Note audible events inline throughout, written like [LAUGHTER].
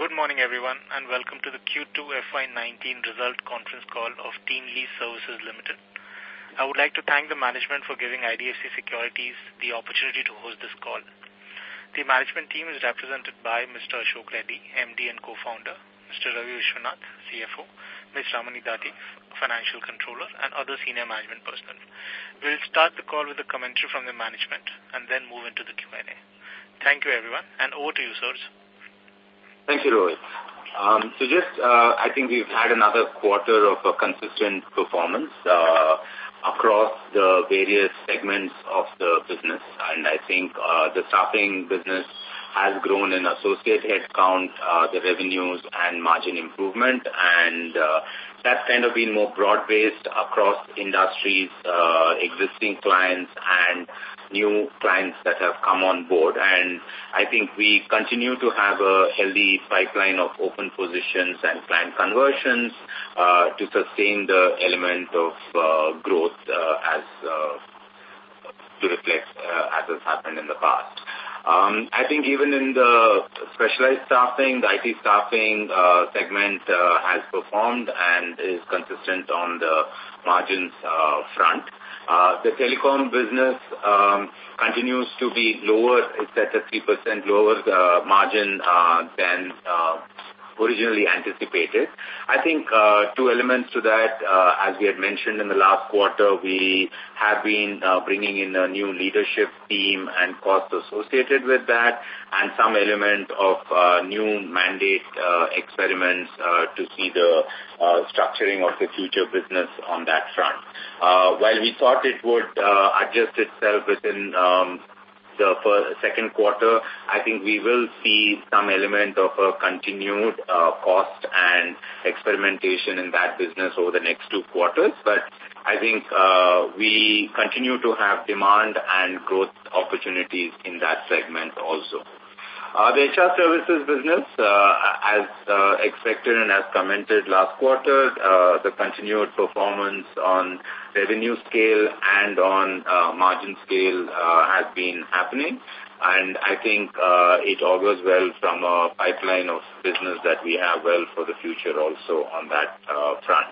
Good morning, everyone, and welcome to the Q2 FY19 result conference call of Team TeamLease Services Limited. I would like to thank the management for giving IDFC Securities the opportunity to host this call. The management team is represented by Mr. Ashok Reddy, MD and co-founder, Mr. Ravi Vishwanath, CFO, Ms. Ramani Dathi, Financial Controller, and other senior management personnel. We'll start the call with a commentary from the management and then move into the Q&A. Thank you, everyone, and over to you, sirs. Thank you, Rohit. Um, so just, uh, I think we've had another quarter of a consistent performance uh, across the various segments of the business. And I think uh, the staffing business has grown in associate headcount, uh, the revenues and margin improvement. And uh, that's kind of been more broad-based across industries, uh, existing clients and new clients that have come on board. And I think we continue to have a healthy pipeline of open positions and client conversions uh, to sustain the element of uh, growth uh, as uh, to reflect uh, as has happened in the past. Um, I think even in the specialized staffing, the IT staffing uh, segment uh, has performed and is consistent on the margins uh, front. Uh, the telecom business um, continues to be lower. It's at a 3% lower uh, margin uh, than uh, originally anticipated. I think uh, two elements to that, uh, as we had mentioned in the last quarter, we have been uh, bringing in a new leadership team and costs associated with that, and some element of uh, new mandate uh, experiments uh, to see the uh, structuring of the future business on that front. Uh, while we thought it would uh, adjust itself within um, the first, second quarter, I think we will see some element of a continued uh, cost and experimentation in that business over the next two quarters. But I think uh, we continue to have demand and growth opportunities in that segment also. Uh, the HR services business, uh, as uh, expected and as commented last quarter, uh, the continued performance on revenue scale and on uh, margin scale uh, has been happening. And I think uh, it augurs well from a pipeline of business that we have well for the future also on that uh, front.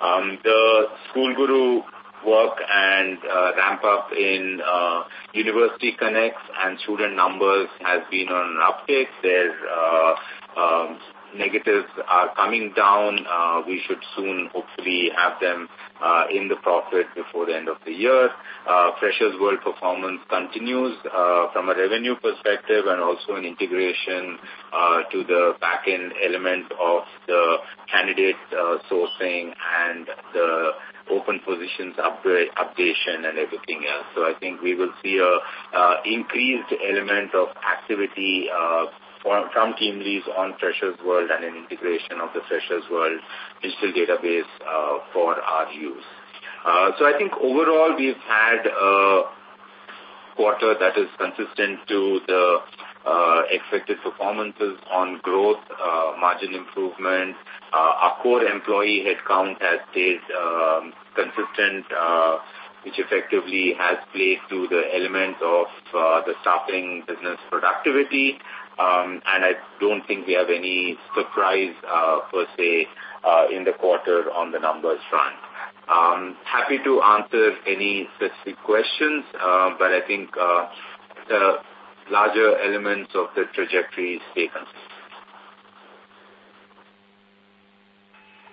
Um, the School Guru work and uh, ramp up in uh, university connects and student numbers has been on an uptick. Their uh, um, negatives are coming down. Uh, we should soon hopefully have them uh, in the profit before the end of the year. Uh, Freshers World performance continues uh, from a revenue perspective and also an integration uh, to the back-end element of the candidate uh, sourcing and the open positions updation and everything else. So I think we will see a uh, increased element of activity uh, for, from TeamLease on Freshers World and an integration of the Freshers World digital database uh, for our use. Uh, so I think overall we've had a quarter that is consistent to the uh, expected performances on growth, uh, margin improvement. Uh, our core employee headcount has stayed um, consistent, uh, which effectively has played to the elements of uh, the staffing business productivity. Um, and I don't think we have any surprise uh, per se uh, in the quarter on the numbers front. Um, happy to answer any specific questions, uh, but I think uh, the larger elements of the trajectory stay consistent.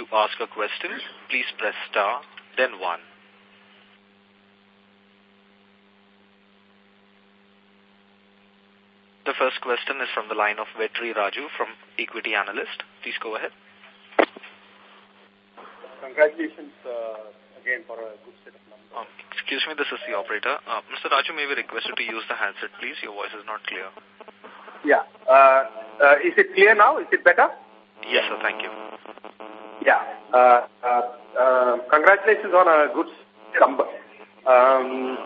To ask a question, please press star, then one. The first question is from the line of Vetri Raju from Equity Analyst. Please go ahead. Congratulations uh, again for a good set of numbers. Um, excuse me, this is the operator. Uh, Mr. Raju, may we request you to use the handset, please? Your voice is not clear. Yeah. Uh, uh, is it clear now? Is it better? Yes, sir. Thank you. Yeah. Uh, uh, uh, congratulations on a good number. Um,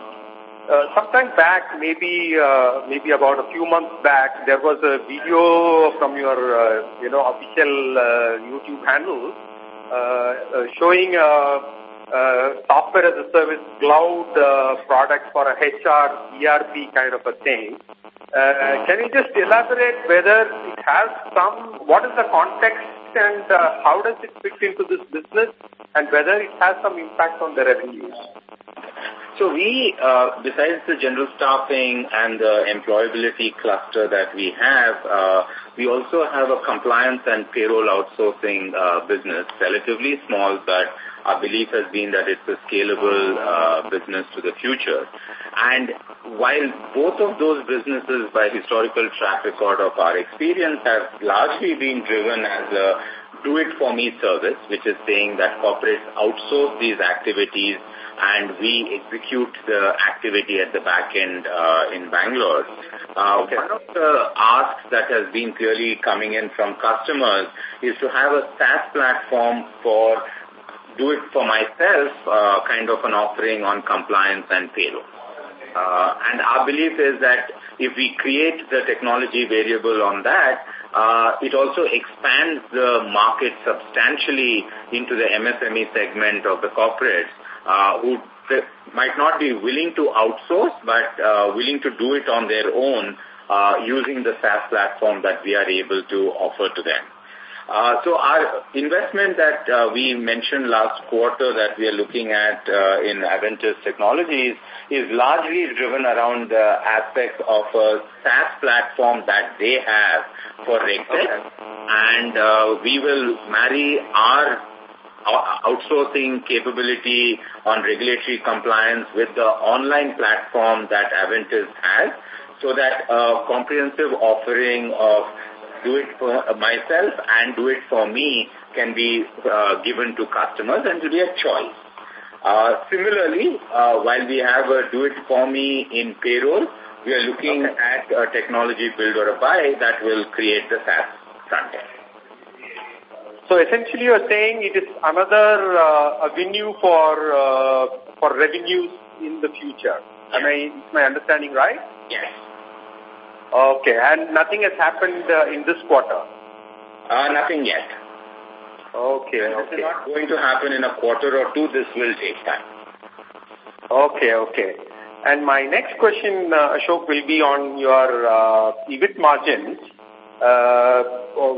uh, sometime back, maybe uh, maybe about a few months back, there was a video from your uh, you know official uh, YouTube handle uh, uh, showing a, a software as a service cloud uh, product for a HR ERP kind of a thing. Uh, can you just elaborate whether it has some, what is the context and uh, how does it fit into this business and whether it has some impact on the revenues? So we, uh, besides the general staffing and the employability cluster that we have, uh, we also have a compliance and payroll outsourcing business, relatively small, but our belief has been that it's a scalable uh, business to the future. And while both of those businesses, by historical track record of our experience, have largely been driven as a do-it-for-me service, which is saying that corporates outsource these activities and we execute the activity at the back end uh, in Bangalore. Uh, okay. One of the asks that has been clearly coming in from customers is to have a SaaS platform for do it for myself uh, kind of an offering on compliance and payroll. Uh, and our belief is that if we create the technology variable on that, uh, it also expands the market substantially into the MSME segment of the corporates uh, who might not be willing to outsource, but uh, willing to do it on their own uh, using the SaaS platform that we are able to offer to them. Uh, so our investment that uh, we mentioned last quarter that we are looking at uh, in Avantis Technologies is largely driven around the aspect of a SaaS platform that they have for RegTech. And we will marry our outsourcing capability on regulatory compliance with the online platform that Avantis has so that a comprehensive offering of do it for myself and do it for me can be uh, given to customers and to be a choice. Uh, similarly, uh, while we have a do it for me in payroll, we are looking okay. at a technology build or a buy that will create the SaaS front end. So essentially you're saying it is another uh, avenue for uh, for revenues in the future. Yes. Am I, is my understanding right? Yes. Okay, and nothing has happened uh, in this quarter? Uh, nothing yet. Okay, and okay. This is not going to happen in a quarter or two. This will take time. Okay, okay. And my next question, uh, Ashok, will be on your uh, EBIT margins. Uh,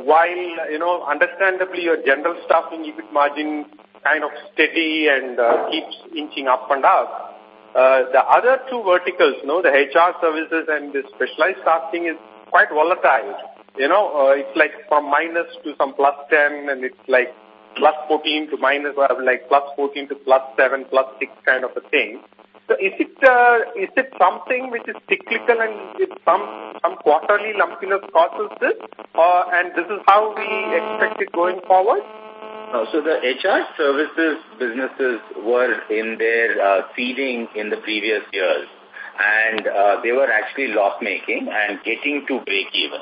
while, you know, understandably your general staffing EBIT margin kind of steady and uh, keeps inching up and up, uh, the other two verticals, you know, the HR services and the specialized staffing is quite volatile. You know, uh, it's like from minus to some plus 10 and it's like plus 14 to minus, uh, like plus 14 to plus 7, plus 6 kind of a thing. So is it uh, is it something which is cyclical and with some some quarterly lumpiness causes this, uh, and this is how we expect it going forward? Uh, so the HR services businesses were in their uh, seeding in the previous years, and uh, they were actually loss-making and getting to break even.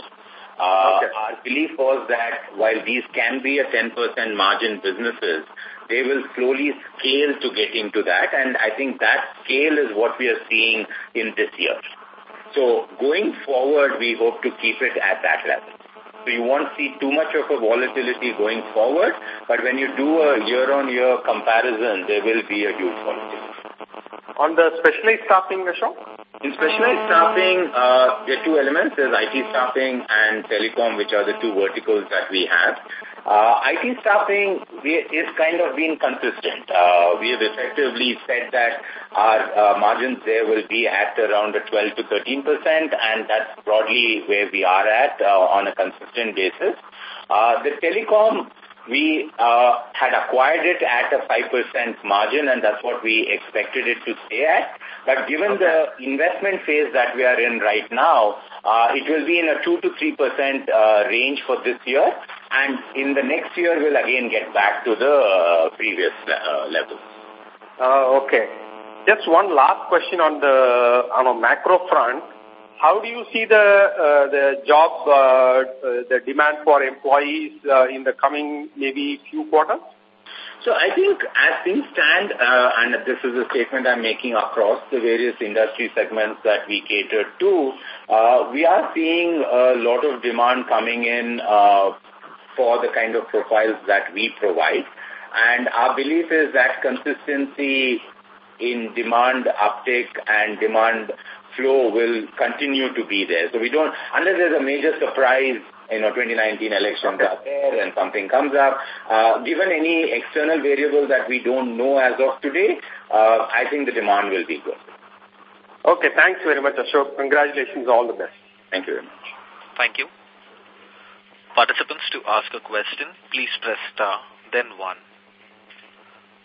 Uh, okay. Our belief was that while these can be a 10% margin businesses, they will slowly scale to get into that. And I think that scale is what we are seeing in this year. So going forward, we hope to keep it at that level. So you won't see too much of a volatility going forward, but when you do a year-on-year -year comparison, there will be a huge volatility. On the specialized staffing, Ashok? In specialized staffing, uh, there are two elements. There's IT staffing and telecom, which are the two verticals that we have. Uh, IT staffing is kind of been consistent. Uh, we have effectively said that our uh, margins there will be at around a 12 to 13 percent, and that's broadly where we are at uh, on a consistent basis. Uh, the telecom we uh, had acquired it at a 5% margin and that's what we expected it to stay at. But given okay. the investment phase that we are in right now, uh, it will be in a 2 to 3% uh, range for this year and in the next year we'll again get back to the uh, previous uh, level. Uh, okay. Just one last question on the on a macro front. how do you see the uh, the job, uh, uh, the demand for employees uh, in the coming maybe few quarters? So I think as things stand, uh, and this is a statement I'm making across the various industry segments that we cater to, uh, we are seeing a lot of demand coming in uh, for the kind of profiles that we provide. And our belief is that consistency in demand uptake and demand flow will continue to be there. So we don't, unless there's a major surprise, you know, 2019 elections are there and something comes up, uh, given any external variable that we don't know as of today, uh, I think the demand will be good. Okay, thanks very much, Ashok. Congratulations, all the best. Thank you very much. Thank you. Participants to ask a question, please press star, then one.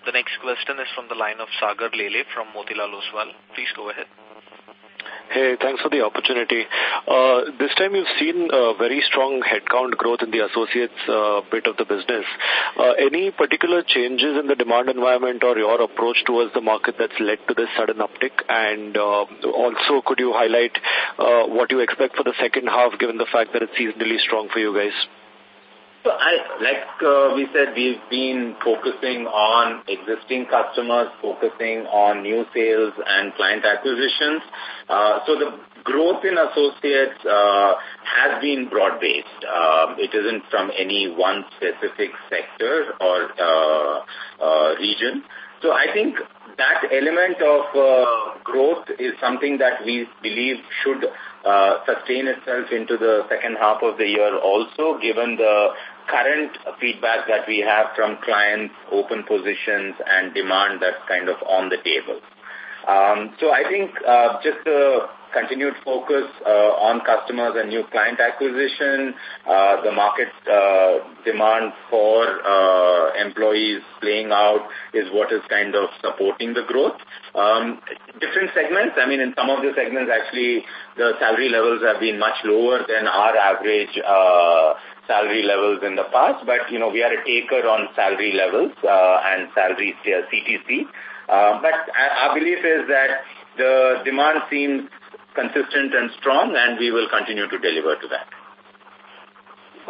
The next question is from the line of Sagar Lele from Motilal Oswal. Please go ahead. Hey, thanks for the opportunity. Uh, this time you've seen a very strong headcount growth in the associates uh, bit of the business. Uh, any particular changes in the demand environment or your approach towards the market that's led to this sudden uptick? And uh, also, could you highlight uh, what you expect for the second half, given the fact that it's seasonally strong for you guys? So I, like uh, we said, we've been focusing on existing customers, focusing on new sales and client acquisitions. Uh, so the growth in associates uh, has been broad-based. Uh, it isn't from any one specific sector or uh, uh, region. So I think that element of uh, growth is something that we believe should uh, sustain itself into the second half of the year also, given the current feedback that we have from clients, open positions, and demand that's kind of on the table. Um, so I think uh, just the continued focus uh, on customers and new client acquisition, uh, the market uh, demand for employees playing out is what is kind of supporting the growth. Um, different segments, I mean, in some of the segments, actually, the salary levels have been much lower than our average uh, salary levels in the past, but, you know, we are a taker on salary levels uh, and salary CTC. Uh, but our belief is that the demand seems consistent and strong, and we will continue to deliver to that.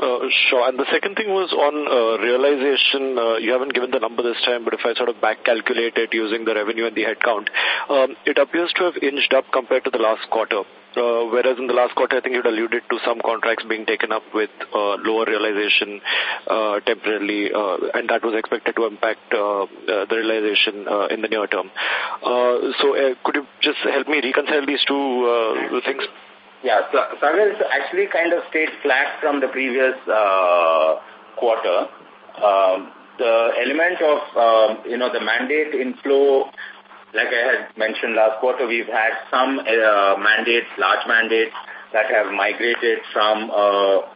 Uh, sure. And the second thing was on uh, realization. Uh, you haven't given the number this time, but if I sort of back calculate it using the revenue and the headcount, um, it appears to have inched up compared to the last quarter. Uh, whereas in the last quarter, I think you'd alluded to some contracts being taken up with uh, lower realization uh, temporarily, uh, and that was expected to impact uh, uh, the realization in the near term. So could you just help me reconcile these two things? Yeah, so Sagar actually kind of stayed flat from the previous quarter. Um, the element of, um, you know, the mandate inflow like I had mentioned last quarter, we've had some uh, mandates, large mandates that have migrated from uh,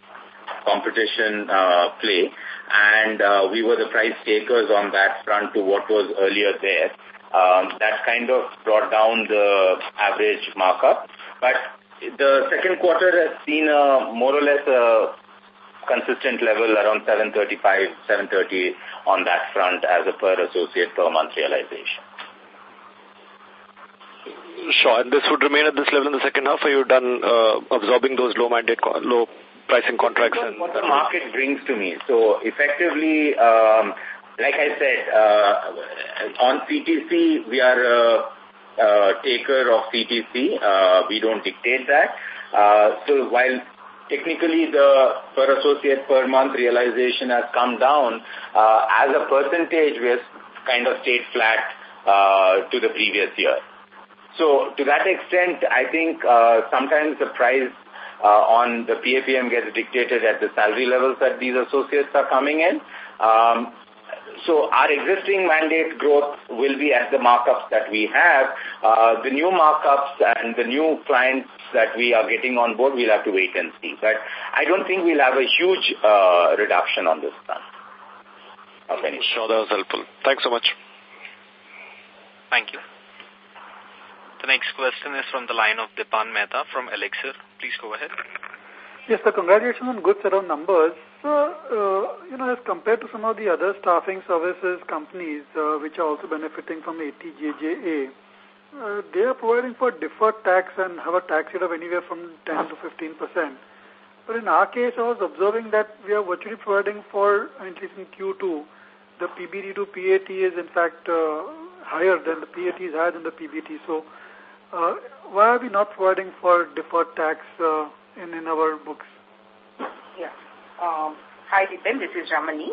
competition uh, play, and uh, we were the price takers on that front to what was earlier there. Um, that kind of brought down the average markup. But the second quarter has seen a more or less a consistent level around 735, 730 on that front as a per associate per month realization. Sure. And this would remain at this level in the second half, or you done uh, absorbing those low mandate, low pricing contracts? And what the market brings to me. So effectively, um, like I said, uh, on CTC, we are a, a taker of CTC. Uh, we don't dictate that. Uh, so while technically the per associate per month realization has come down, uh, as a percentage, we have kind of stayed flat uh, to the previous year. So to that extent, I think uh, sometimes the price uh, on the PAPM gets dictated at the salary levels that these associates are coming in. Um, so our existing mandate growth will be at the markups that we have. Uh, the new markups and the new clients that we are getting on board, we'll have to wait and see. But I don't think we'll have a huge uh, reduction on this front. Okay. Sure, that was helpful. Thanks so much. Thank you. The next question is from the line of Dipan Mehta from Elixir. Please go ahead. Yes, sir. Congratulations on good set of numbers. Uh, you know, as compared to some of the other staffing services companies uh, which are also benefiting from 80JJAA, uh, they are providing for deferred tax and have a tax rate of anywhere from 10 to 15 percent. But in our case, I was observing that we are virtually providing for, at least in Q2, the PBT to PAT is in fact uh, higher than the PAT is higher than the PBT. So uh, why are we not providing for deferred tax uh, in, in our books? Yeah. Um, hi, Dipen. This is Ramani.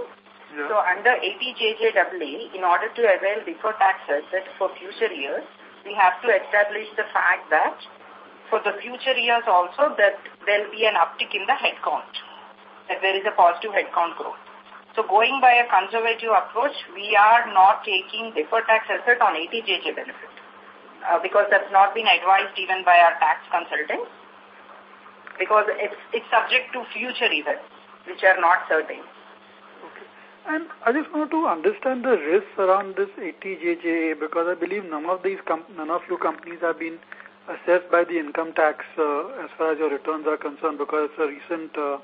Yeah. So under 80JJAA, in order to avail deferred tax asset for future years, we have to establish the fact that for the future years also that there will be an uptick in the headcount, that there is a positive headcount growth. So going by a conservative approach, we are not taking deferred tax asset on 80JJ benefit uh, because that's not been advised even by our tax consultants because it's, it's subject to future events which are not certain. Okay. And I just want to understand the risks around this 80JJA because I believe none of these none of your companies have been assessed by the income tax uh, as far as your returns are concerned because it's a recent uh,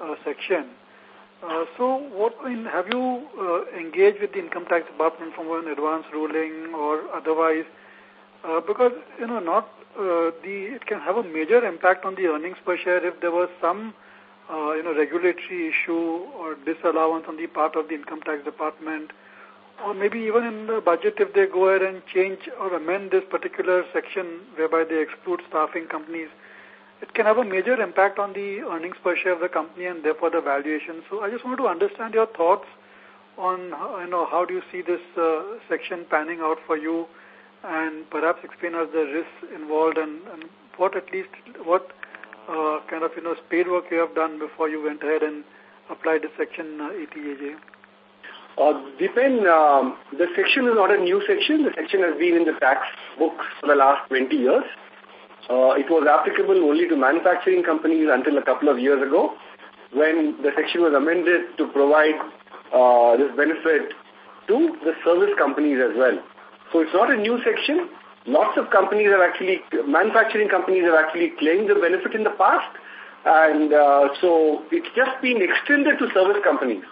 uh, section. Uh, so what in, have you uh, engaged with the income tax department from an advance ruling or otherwise? Uh, because, you know, not uh, the, it can have a major impact on the earnings per share if there was some, uh, you know, regulatory issue or disallowance on the part of the income tax department or maybe even in the budget if they go ahead and change or amend this particular section whereby they exclude staffing companies, it can have a major impact on the earnings per share of the company and therefore the valuation. So I just want to understand your thoughts on you know how do you see this uh, section panning out for you and perhaps explain us the risks involved and, and what at least what uh, kind of you know spade work you have done before you went ahead and applied the section uh, 80AJ. Uh, Dipen, um, the section is not a new section. The section has been in the tax books for the last 20 years. Uh, it was applicable only to manufacturing companies until a couple of years ago when the section was amended to provide uh, this benefit to the service companies as well. So it's not a new section. Lots of companies have actually, manufacturing companies have actually claimed the benefit in the past. And uh, so it's just been extended to service companies.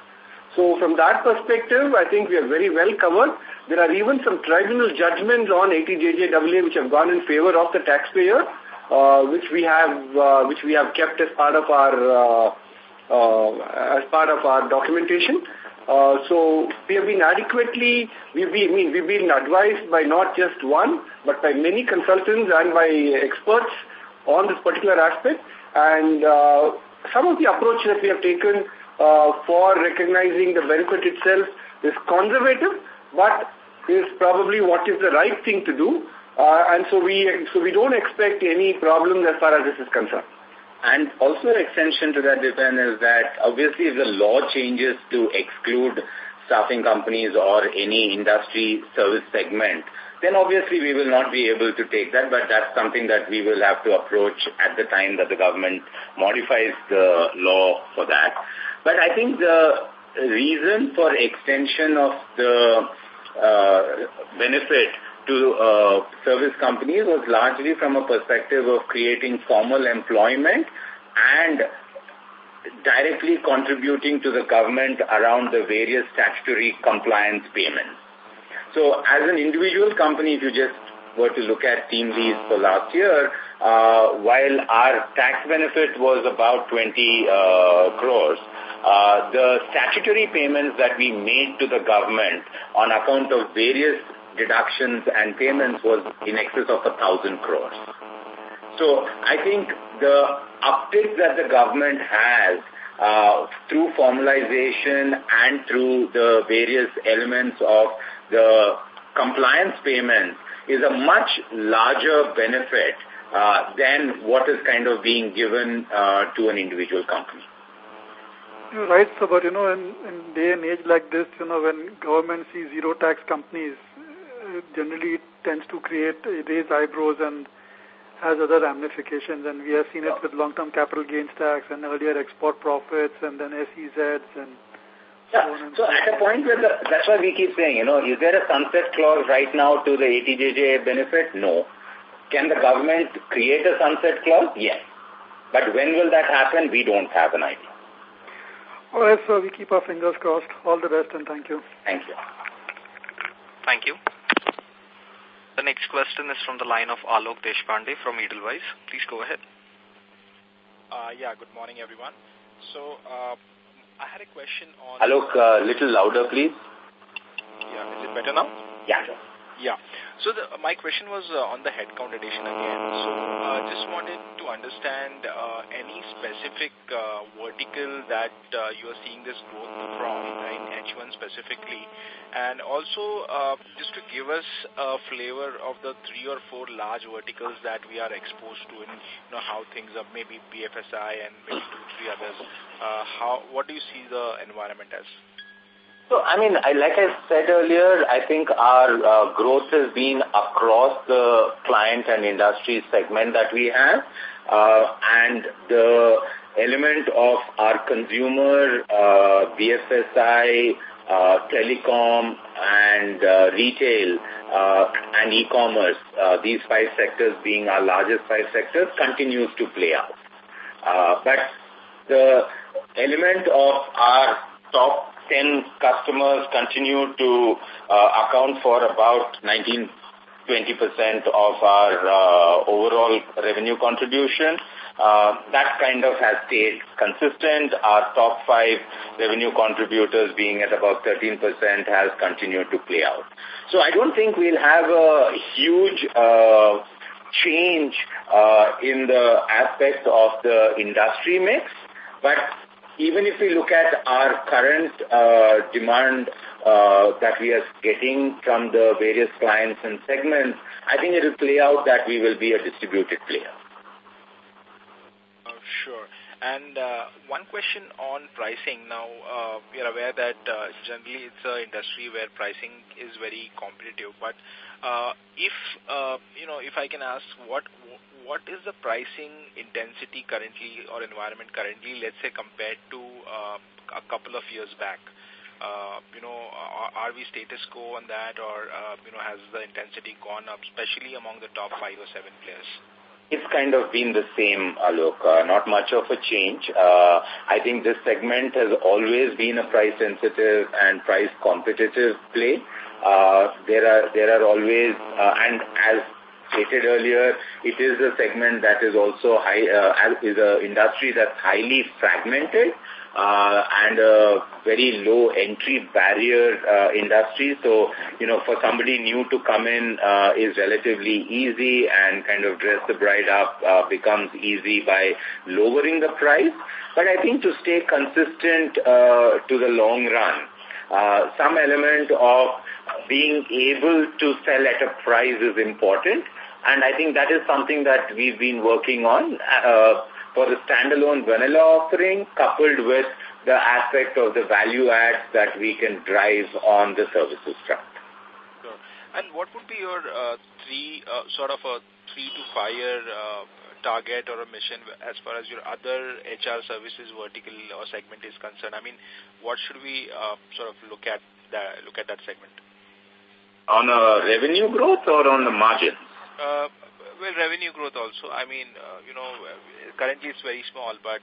So from that perspective, I think we are very well covered. There are even some tribunal judgments on 80JJAA which have gone in favor of the taxpayer, uh, which we have uh, which we have kept as part of our uh, uh, as part of our documentation. Uh, so we have been adequately, we've been, I mean, we've been advised by not just one, but by many consultants and by experts on this particular aspect. And uh, some of the approach that we have taken uh, for recognizing the benefit itself is conservative, but is probably what is the right thing to do. Uh, and so we so we don't expect any problems as far as this is concerned. And also an extension to that, Dipen, is that obviously if the law changes to exclude staffing companies or any industry service segment, then obviously we will not be able to take that, but that's something that we will have to approach at the time that the government modifies the law for that. But I think the reason for extension of the uh, benefit to uh, service companies was largely from a perspective of creating formal employment and directly contributing to the government around the various statutory compliance payments. So as an individual company, if you just were to look at team TeamLease for last year, uh, while our tax benefit was about 20 uh, crores, uh, the statutory payments that we made to the government on account of various deductions and payments was in excess of a thousand crores. So I think the uptick that the government has uh, through formalization and through the various elements of the compliance payments is a much larger benefit uh, than what is kind of being given uh, to an individual company. You're right, sir, but you know, in, in day and age like this, you know, when government sees zero tax companies, generally it tends to create, raise eyebrows and has other ramifications. And we have seen it with long-term capital gains tax and earlier export profits and then SEZs and yeah. So, at a point where the, that's why we keep saying, you know, is there a sunset clause right now to the 80JJ benefit? No. Can the government create a sunset clause? Yes. But when will that happen? We don't have an idea. All right, so we keep our fingers crossed. All the best and thank you. Thank you. Thank you. The next next question is from the line of Alok Deshpande from Edelweiss. Please go ahead. Uh, yeah, good morning, everyone. So, uh, I had a question on... Alok, a uh, little louder, please. Yeah, is it better now? Yeah. Yeah. So the, my question was uh, on the headcount addition again. So uh, just wanted to understand uh, any specific uh, vertical that uh, you are seeing this growth from in H1 specifically. And also uh, just to give us a flavor of the three or four large verticals that we are exposed to and you know how things are maybe BFSI and maybe two, three others. Uh, how What do you see the environment as? So, I mean, I, like I said earlier, I think our uh, growth has been across the client and industry segment that we have. Uh, and the element of our consumer, uh, BFSI, uh, telecom, and uh, retail uh, and e-commerce, uh, these five sectors being our largest five sectors, continues to play out. Uh, but the element of our top 10 customers continue to uh, account for about 19 20% of our uh, overall revenue contribution. Uh, that kind of has stayed consistent. Our top five revenue contributors being at about 13% has continued to play out. So I don't think we'll have a huge uh, change uh, in the aspect of the industry mix, but even if we look at our current uh, demand uh, that we are getting from the various clients and segments, I think it will play out that we will be a distributed player. Oh, sure. And uh, one question on pricing. Now, uh, we are aware that uh, generally it's an industry where pricing is very competitive. But uh, if, uh, you know, if I can ask, what what is the pricing intensity currently or environment currently, let's say, compared to uh, a couple of years back? Uh, you know, are, are we status quo on that or, uh, you know, has the intensity gone up, especially among the top five or seven players? It's kind of been the same, Alok. Uh, not much of a change. Uh, I think this segment has always been a price-sensitive and price-competitive play. Uh, there are there are always, uh, and as stated earlier, it is a segment that is also high, uh, is an industry that's highly fragmented uh, and a very low entry barrier uh, industry. So, you know, for somebody new to come in uh, is relatively easy and kind of dress the bride up uh, becomes easy by lowering the price. But I think to stay consistent uh, to the long run, uh, some element of being able to sell at a price is important. And I think that is something that we've been working on uh, for the standalone vanilla offering coupled with the aspect of the value add that we can drive on the services front. Sure. And what would be your uh, three, uh, sort of a three to five year uh, target or a mission as far as your other HR services vertical or segment is concerned? I mean, what should we uh, sort of look at that, look at that segment? On a revenue growth or on the margin? Uh, well, revenue growth also. I mean, uh, you know, currently it's very small, but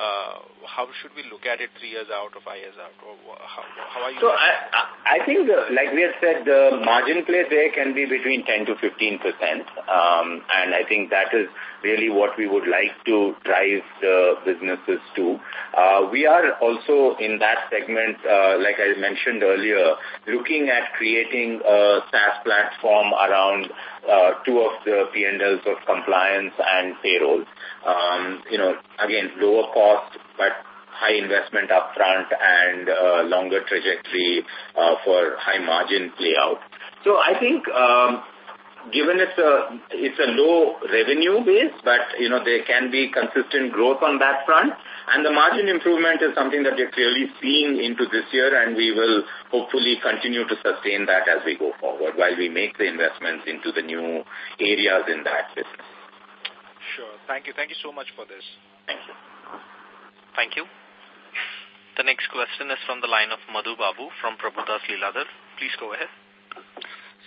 uh, how should we look at it three years out or five years out? Or how, how are you? So I, I think, the, like we have said, the margin play there can be between 10 to 15 percent, um, and I think that is really what we would like to drive the businesses to. Uh, we are also in that segment, uh, like I mentioned earlier, looking at creating a SaaS platform around uh, two of the P&Ls of compliance and payroll. Um, you know, again, lower cost, but high investment upfront and uh, longer trajectory uh, for high margin play out. So I think um, given it's a it's a low revenue base, but you know there can be consistent growth on that front, and the margin improvement is something that we're clearly seeing into this year, and we will hopefully continue to sustain that as we go forward while we make the investments into the new areas in that business. Sure. Thank you. Thank you so much for this. Thank you. Thank you. The next question is from the line of Madhu Babu from Prabhudas Lilladher. Please go ahead.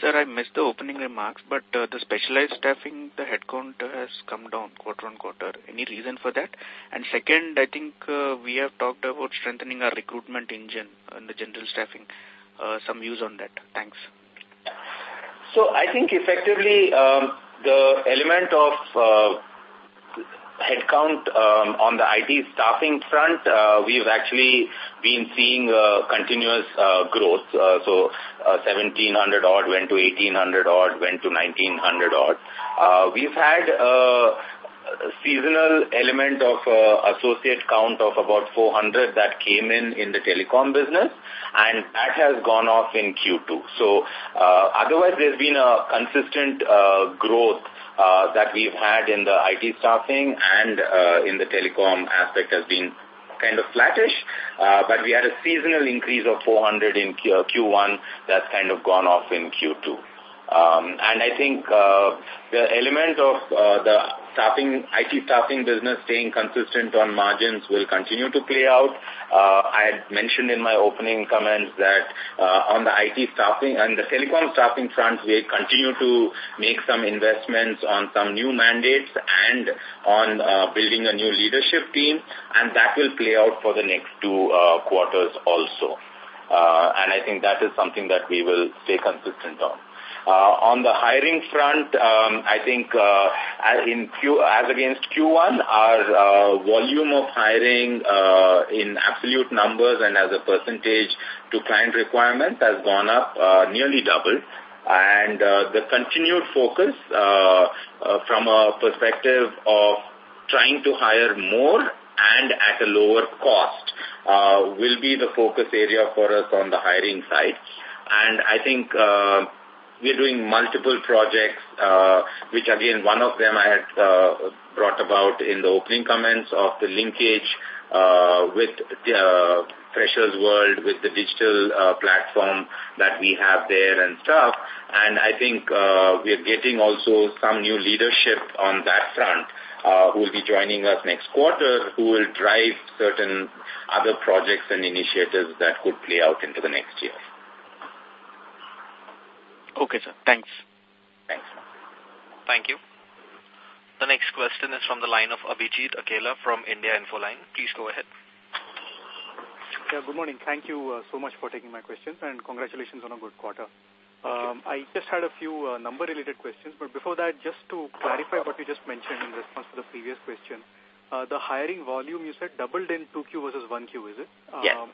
Sir, I missed the opening remarks, but uh, the specialized staffing, the headcount has come down quarter on quarter. Any reason for that? And second, I think uh, we have talked about strengthening our recruitment engine in the general staffing. Uh, some views on that. Thanks. So I think effectively um, the element of uh, headcount um, on the IT staffing front, uh, we've actually been seeing uh, continuous uh, growth. Uh, so uh, 1700 odd went to 1800 odd, went to 1900 odd. Uh, we've had uh, seasonal element of uh, associate count of about 400 that came in in the telecom business and that has gone off in Q2. So uh, otherwise there's been a consistent uh, growth uh, that we've had in the IT staffing and uh, in the telecom aspect has been kind of flattish, uh, but we had a seasonal increase of 400 in Q Q1 that's kind of gone off in Q2. Um, and I think uh, the element of uh, the staffing, IT staffing business staying consistent on margins will continue to play out. Uh, I had mentioned in my opening comments that uh, on the IT staffing and the telecom staffing front, we continue to make some investments on some new mandates and on uh, building a new leadership team, and that will play out for the next two uh, quarters also. Uh, and I think that is something that we will stay consistent on. Uh, on the hiring front, um, I think uh, in Q, as against Q1, our uh, volume of hiring uh, in absolute numbers and as a percentage to client requirements has gone up uh, nearly double. And uh, the continued focus uh, uh, from a perspective of trying to hire more and at a lower cost uh, will be the focus area for us on the hiring side. And I think uh, we're doing multiple projects, uh, which again, one of them I had uh, brought about in the opening comments of the linkage uh, with uh, Freshers World, with the digital uh, platform that we have there and stuff. And I think uh, we're getting also some new leadership on that front uh, who will be joining us next quarter, who will drive certain other projects and initiatives that could play out into the next year. Okay, sir. Thanks. Thanks. Thank you. The next question is from the line of Abhijit Akella from India Infoline. Please go ahead. Yeah, good morning. Thank you uh, so much for taking my questions and congratulations on a good quarter. Um, I just had a few uh, number-related questions, but before that, just to clarify what you just mentioned in response to the previous question, uh, the hiring volume you said doubled in 2Q versus 1Q, is it? Yes. Um,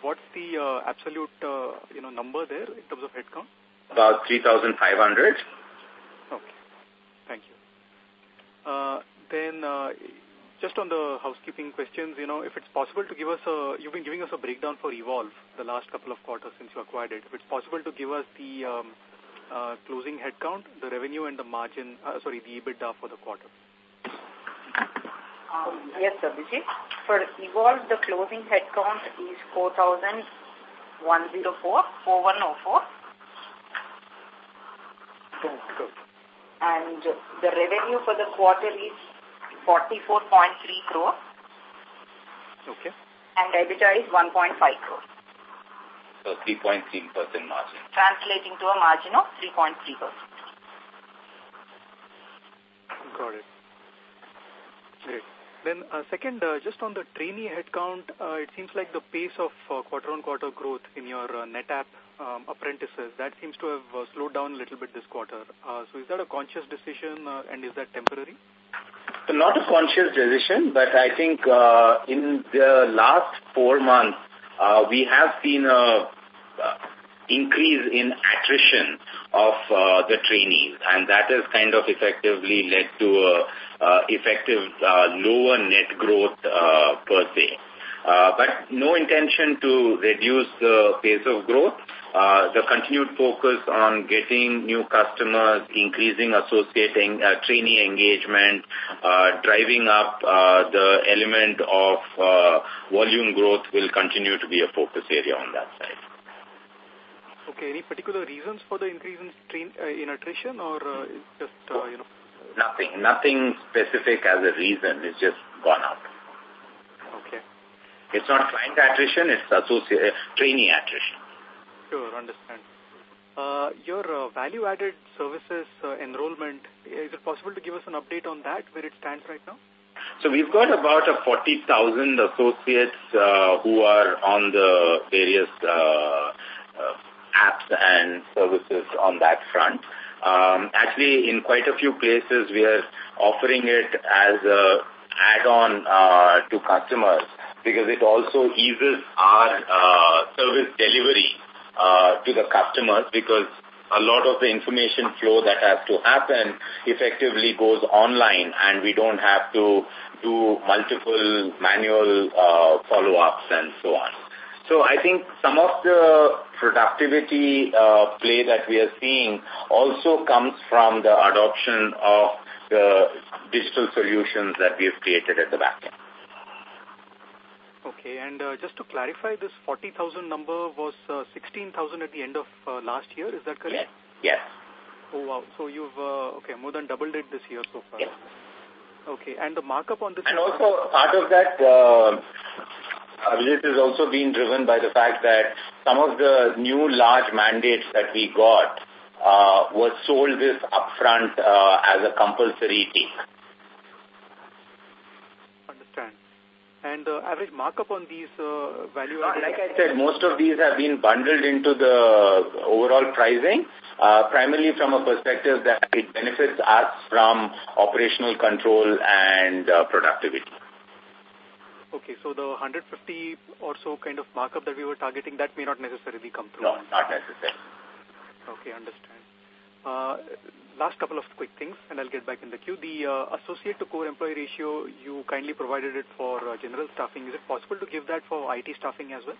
what's the uh, absolute uh, you know number there in terms of headcount? About 3,500. Okay. Thank you. Uh, then, uh, just on the housekeeping questions, you know, if it's possible to give us a, you've been giving us a breakdown for Evolve the last couple of quarters since you acquired it. If it's possible to give us the um, uh, closing headcount, the revenue and the margin, uh, sorry, the EBITDA for the quarter. Um, yes, Abhijit. For Evolve, the closing headcount is 4,104, 4104. Good. And the revenue for the quarter is 44.3 crore. Okay. And EBITDA is 1.5 crore. So 3.3% margin. Translating to a margin of 3.3%. Got it. Great. Then uh, second, uh, just on the trainee headcount, uh, it seems like the pace of uh, quarter-on-quarter -quarter growth in your uh, NETAP um, apprentices, that seems to have uh, slowed down a little bit this quarter. Uh, so is that a conscious decision uh, and is that temporary? So not a conscious decision, but I think uh, in the last four months, uh, we have seen a uh, increase in attrition of uh, the trainees, and that has kind of effectively led to a effective uh, lower net growth uh, per se. Uh, but no intention to reduce the pace of growth. Uh, the continued focus on getting new customers, increasing associating uh, trainee engagement, uh, driving up uh, the element of uh, volume growth will continue to be a focus area on that side. Okay, any particular reasons for the increase in, train, uh, in attrition or uh, just, uh, you know? Nothing, nothing specific as a reason. It's just gone up. Okay. It's not client attrition, it's associate, trainee attrition. Sure, understand. Uh, your uh, value-added services uh, enrollment, is it possible to give us an update on that, where it stands right now? So we've got about a 40,000 associates uh, who are on the various uh, uh, apps and services on that front. Um, actually, in quite a few places, we are offering it as a add-on uh, to customers because it also eases our uh, service delivery uh, to the customers because a lot of the information flow that has to happen effectively goes online and we don't have to do multiple manual uh, follow-ups and so on. So I think some of the productivity uh, play that we are seeing also comes from the adoption of the digital solutions that we have created at the back end. Okay, and uh, just to clarify, this 40,000 number was uh, 16,000 at the end of uh, last year, is that correct? Yes. yes. Oh, wow. So you've, uh, okay, more than doubled it this year so far. Yes. Okay, and the markup on this... And also, part of that, uh, Abhijit, is also being driven by the fact that some of the new large mandates that we got uh, was sold this upfront uh, as a compulsory take. Understand. And uh, average markup on these uh, value uh, Like I said, most of these have been bundled into the overall pricing, uh, primarily from a perspective that it benefits us from operational control and uh, productivity. Okay, so the 150 or so kind of markup that we were targeting, that may not necessarily come through. No, not necessarily. Okay, understand. Uh, last couple of quick things, and I'll get back in the queue. The uh, associate to core employee ratio, you kindly provided it for uh, general staffing. Is it possible to give that for IT staffing as well?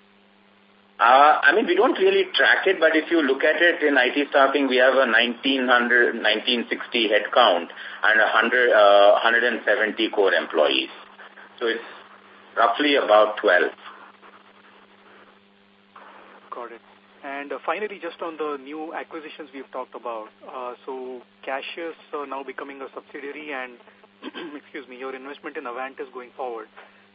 Uh, I mean, we don't really track it, but if you look at it in IT staffing, we have a 1900, 1960 headcount and 100, uh, 170 core employees. So it's roughly about 12. Got it. And uh, finally, just on the new acquisitions we've talked about, uh, so Cassius uh, now becoming a subsidiary and, [CLEARS THROAT] excuse me, your investment in Avantis going forward.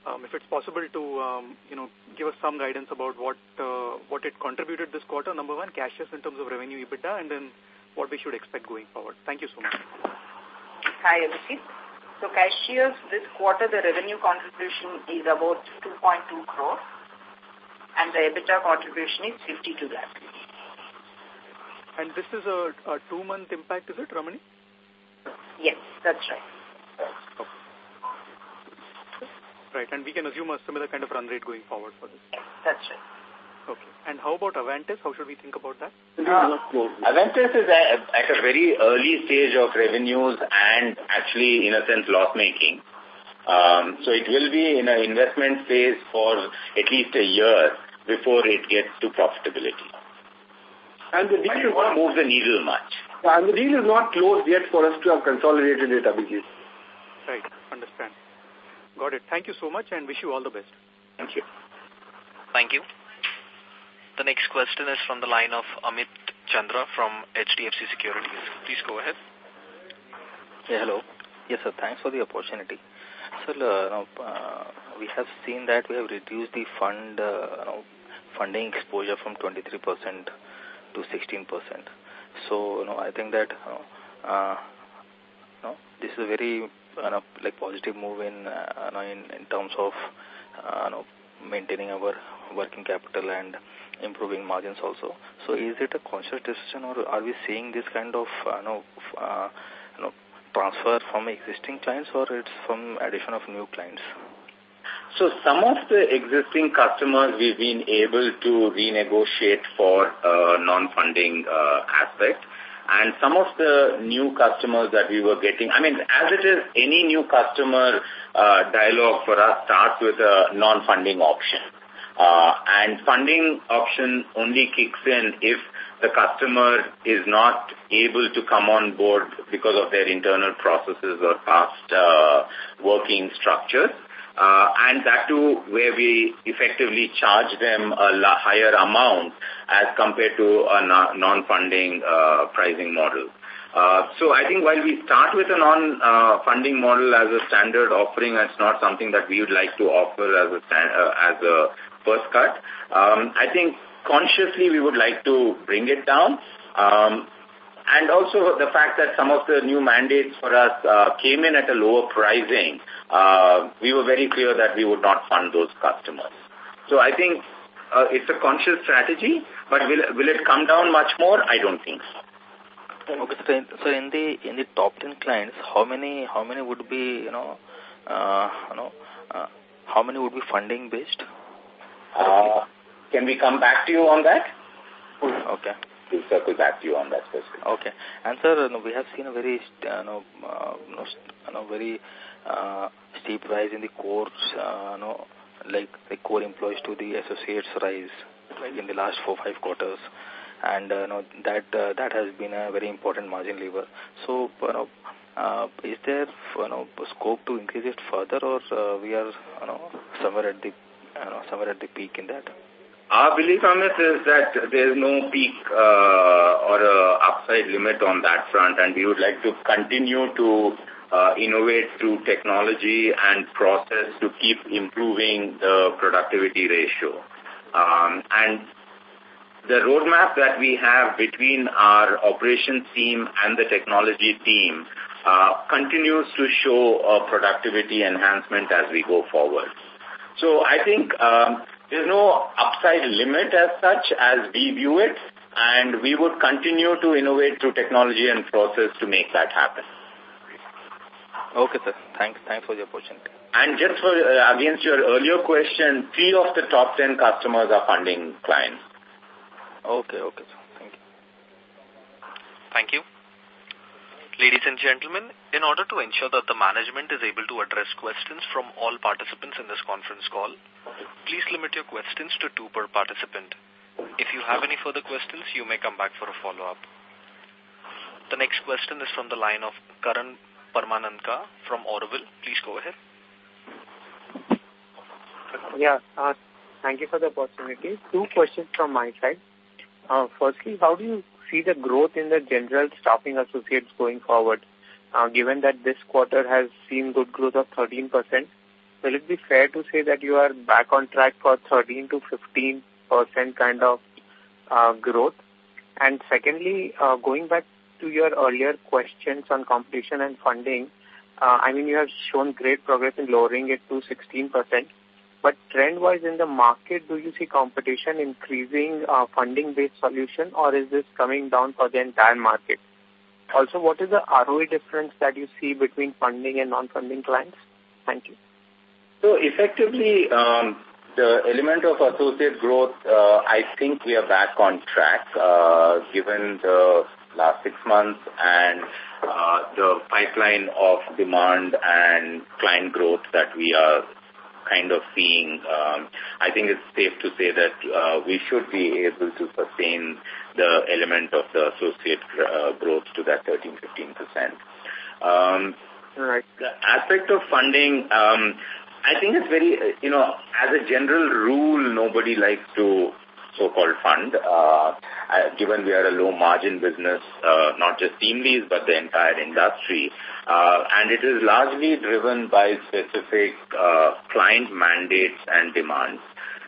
Um, if it's possible to, um, you know, give us some guidance about what uh, what it contributed this quarter, number one, Cassius in terms of revenue EBITDA, and then what we should expect going forward. Thank you so much. Hi, Abhishek. So Cassius, this quarter, the revenue contribution is about 2.2 crore and the EBITDA contribution is 52 lakh. And this is a, a two-month impact, is it, Ramani? Yes, that's right. Okay. Right, and we can assume a similar kind of run rate going forward for this. Yes, that's right. Okay. And how about Avantis? How should we think about that? Uh, Avantis is at, at a very early stage of revenues and actually, in a sense, loss-making. Um, so it will be in an investment phase for at least a year before it gets to profitability. And the deal is not move the needle much. And the deal is not closed yet for us to have consolidated it, Abhijit. Right, understand. Got it. Thank you so much and wish you all the best. Thank you. Thank you. The next question is from the line of Amit Chandra from HDFC Securities. Please go ahead. Yeah, hello. Yes, sir. Thanks for the opportunity. Sir, uh, uh, we have seen that we have reduced the fund uh, funding exposure from 23% to 16%. So, you know, I think that uh, know, this is a very like positive move in, uh, in, in terms of uh, maintaining our working capital and improving margins also. So is it a conscious decision or are we seeing this kind of uh, you know, uh, you know, transfer from existing clients or it's from addition of new clients? So some of the existing customers we've been able to renegotiate for uh, non-funding uh, aspect. And some of the new customers that we were getting, I mean, as it is, any new customer uh, dialogue for us starts with a non-funding option. Uh, and funding option only kicks in if the customer is not able to come on board because of their internal processes or past uh, working structures. Uh, and that too where we effectively charge them a higher amount as compared to a non-funding uh, pricing model. Uh, so I think while we start with a non-funding model as a standard offering, it's not something that we would like to offer as a, uh, as a first cut. Um, I think consciously we would like to bring it down. Um, and also the fact that some of the new mandates for us uh, came in at a lower pricing, uh, we were very clear that we would not fund those customers. So I think uh, it's a conscious strategy, but will, will it come down much more? I don't think so. Okay, so in, so in the in the top ten clients, how many how many would be you know uh, you know uh, how many would be funding based? Uh, can we come back to you on that? Okay. We'll circle back to you on that specific. Okay. And sir, we have seen a very uh, know, uh, you know, very uh, steep rise in the core, uh, you know, like the core employees to the associates rise, like in the last four five quarters, and uh, you know that uh, that has been a very important margin lever. So, you know, uh, is there you know scope to increase it further, or uh, we are you know somewhere at the know somewhere at the peak in that? Our belief, Amit, is that there is no peak uh, or a upside limit on that front, and we would like to continue to uh, innovate through technology and process to keep improving the productivity ratio. Um, and the roadmap that we have between our operations team and the technology team uh, continues to show a productivity enhancement as we go forward. So I think um, there's no upside limit as such as we view it, and we would continue to innovate through technology and process to make that happen. Okay, sir. Thanks. Thanks for the opportunity. And just for uh, against your earlier question, three of the top ten customers are funding clients. Okay, okay, sir. Thank you. Thank you. Ladies and gentlemen, in order to ensure that the management is able to address questions from all participants in this conference call, please limit your questions to two per participant. If you have any further questions, you may come back for a follow-up. The next question is from the line of Karan Parmananka from Auroville. Please go ahead. Yeah, uh, thank you for the opportunity. Two questions from my side. Uh, firstly, how do you see the growth in the general staffing associates going forward? Uh, given that this quarter has seen good growth of 13%, will it be fair to say that you are back on track for 13 to 15% kind of uh, growth? And secondly, uh, going back to your earlier questions on competition and funding, uh, I mean, you have shown great progress in lowering it to 16%. But trend-wise in the market, do you see competition increasing uh, funding-based solution or is this coming down for the entire market? Also, what is the ROE difference that you see between funding and non-funding clients? Thank you. So effectively, um, the element of associate growth, uh, I think we are back on track uh, given the last six months and uh, the pipeline of demand and client growth that we are kind of seeing, um, I think it's safe to say that uh, we should be able to sustain the element of the associate uh, growth to that 13-15%. Um, right. The aspect of funding, um, I think it's very, you know, as a general rule, nobody likes to so-called fund, uh, given we are a low-margin business, uh, not just TeamLease, but the entire industry. Uh, and it is largely driven by specific uh, client mandates and demands.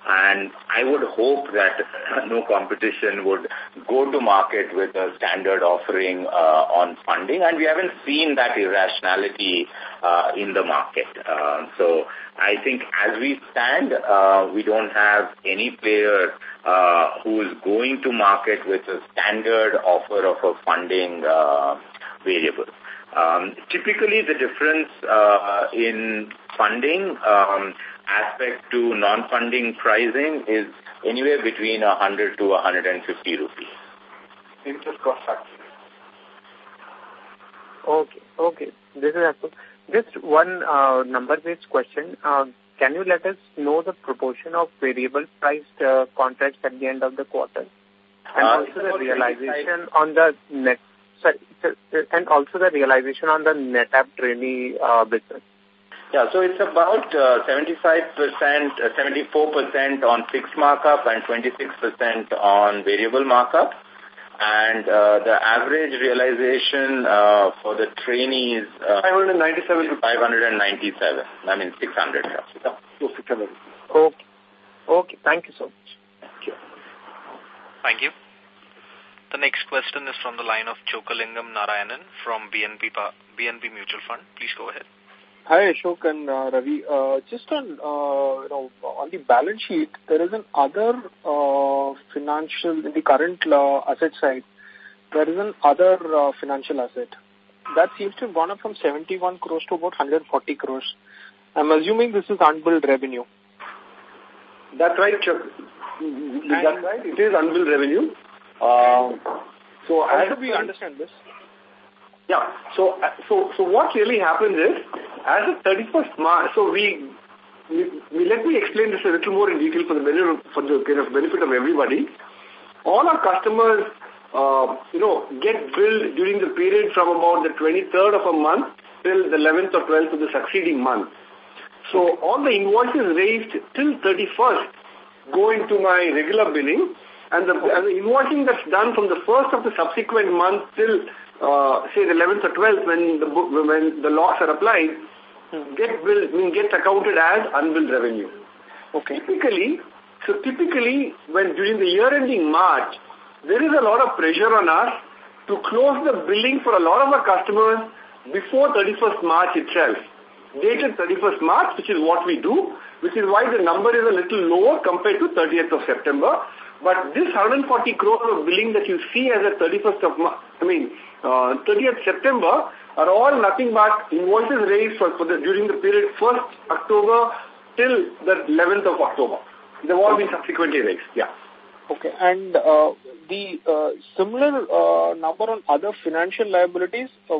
And I would hope that no competition would go to market with a standard offering uh, on funding. And we haven't seen that irrationality uh, in the market. Uh, so I think as we stand, uh, we don't have any player uh, who is going to market with a standard offer of a funding uh, variable. Um, typically, the difference uh, in funding um, aspect to non-funding pricing is anywhere between 100 to 150 rupees. Interest cost factor. Okay, okay. This is helpful. Just one uh, number-based question. Uh, can you let us know the proportion of variable priced uh, contracts at the end of the quarter? And Uh, also the realization on the net, sorry, and also the realization on the NETAP trainee uh, business. Yeah, so it's about uh, 75%, uh, 74% on fixed markup and 26% on variable markup. And uh, the average realization uh, for the trainees... Uh, 597 to 597. I mean, 600. Yeah, so 600. Okay. Okay, thank you so much. Thank you. Thank you. The next question is from the line of Chokalingam Narayanan from BNP, BNP Mutual Fund. Please go ahead. Hi, Ashok and uh, Ravi. Uh, just on, uh, you know, on the balance sheet, there is an other uh, financial, in the current uh, asset side, there is an other uh, financial asset. That seems to have gone up from 71 crores to about 140 crores. I'm assuming this is unbilled revenue. That's right, Chuck. That's right. It is unbilled revenue. Uh, so how should we understand this? Yeah. So, uh, so, so what really happens is, as of 31st March, so we, we, we, let me explain this a little more in detail for the benefit, for the kind of benefit of everybody. All our customers, uh, you know, get billed during the period from about the 23rd of a month till the 11th or 12th of the succeeding month. So all the invoices raised till 31st go into my regular billing and the, and the invoicing that's done from the first of the subsequent month till uh, say the 11th or 12th when the book, when the locks are applied, get billed, I mean, gets accounted as unbilled revenue. Okay. Typically, so typically when during the year ending March, there is a lot of pressure on us to close the billing for a lot of our customers before 31st March itself. Dated 31st March, which is what we do, which is why the number is a little lower compared to 30th of September. But this 140 crore of billing that you see as a 31st of March, I mean, uh, 30th September are all nothing but invoices raised for, for the, during the period 1st October till the 11th of October. They've all been subsequently raised, yeah. Okay, and uh, the uh, similar uh, number on other financial liabilities, uh,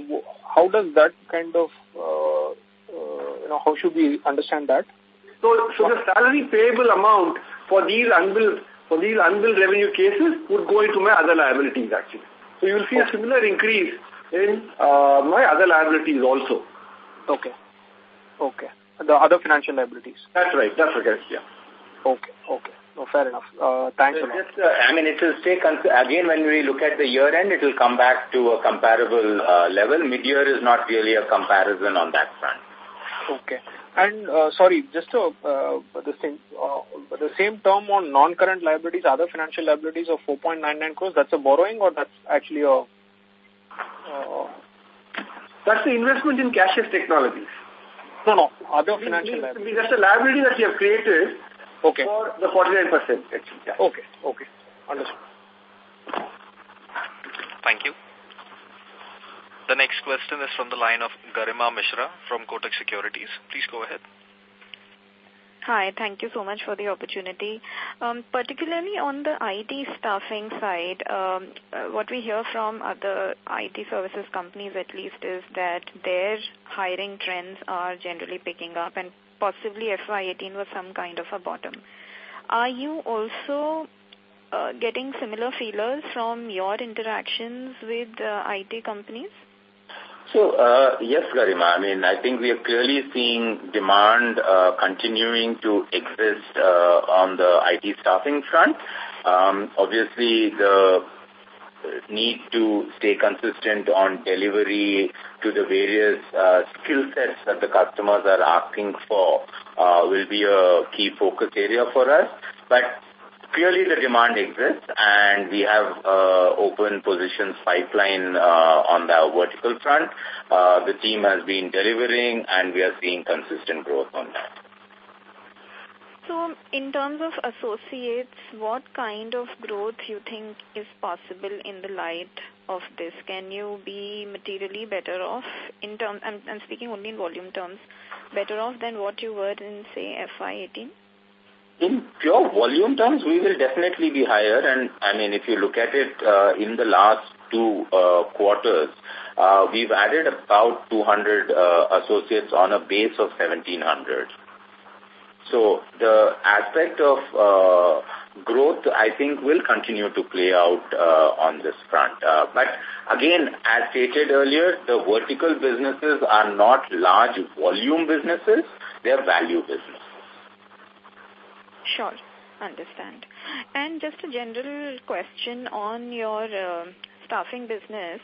how does that kind of, uh, uh, you know, how should we understand that? So, so the salary payable amount for these unbilled for these unbilled revenue cases would go into my other liabilities actually. So you will see a similar increase in uh, my other liabilities also. Okay. Okay. The other financial liabilities. That's right. That's okay. Yeah. Okay. Okay. No, fair enough. Uh, thanks so a lot. Just, uh, I mean, it will stay, again, when we look at the year end, it will come back to a comparable uh, level. Mid-year is not really a comparison on that front. Okay. And uh, sorry, just to, uh, the same uh, the same term on non-current liabilities, other financial liabilities of 4.99 crores. That's a borrowing, or that's actually a. Uh, that's the investment in Cassius Technologies. No, no, other financial liabilities. That's a liability that you have created okay. for the 49%. Actually. Yeah. Okay, okay, understood. Thank you. The next question is from the line of Garima Mishra from Kotak Securities. Please go ahead. Hi, thank you so much for the opportunity. Um, particularly on the IT staffing side, um, uh, what we hear from other IT services companies at least is that their hiring trends are generally picking up and possibly FY18 was some kind of a bottom. Are you also uh, getting similar feelers from your interactions with uh, IT companies? So, uh, yes, Garima, I mean, I think we are clearly seeing demand uh, continuing to exist uh, on the IT staffing front. Um, obviously, the need to stay consistent on delivery to the various uh, skill sets that the customers are asking for uh, will be a key focus area for us. But clearly the demand exists and we have uh, open positions pipeline uh, on the vertical front. Uh, the team has been delivering and we are seeing consistent growth on that. So in terms of associates, what kind of growth you think is possible in the light of this? Can you be materially better off in terms, I'm, I'm speaking only in volume terms, better off than what you were in say FY18? In pure volume terms, we will definitely be higher. And I mean, if you look at it uh, in the last two uh, quarters, uh, we've added about 200 uh, associates on a base of 1700. So the aspect of uh, growth, I think, will continue to play out uh, on this front. Uh, but again, as stated earlier, the vertical businesses are not large volume businesses. They are value businesses. Sure, understand. And just a general question on your uh, staffing business.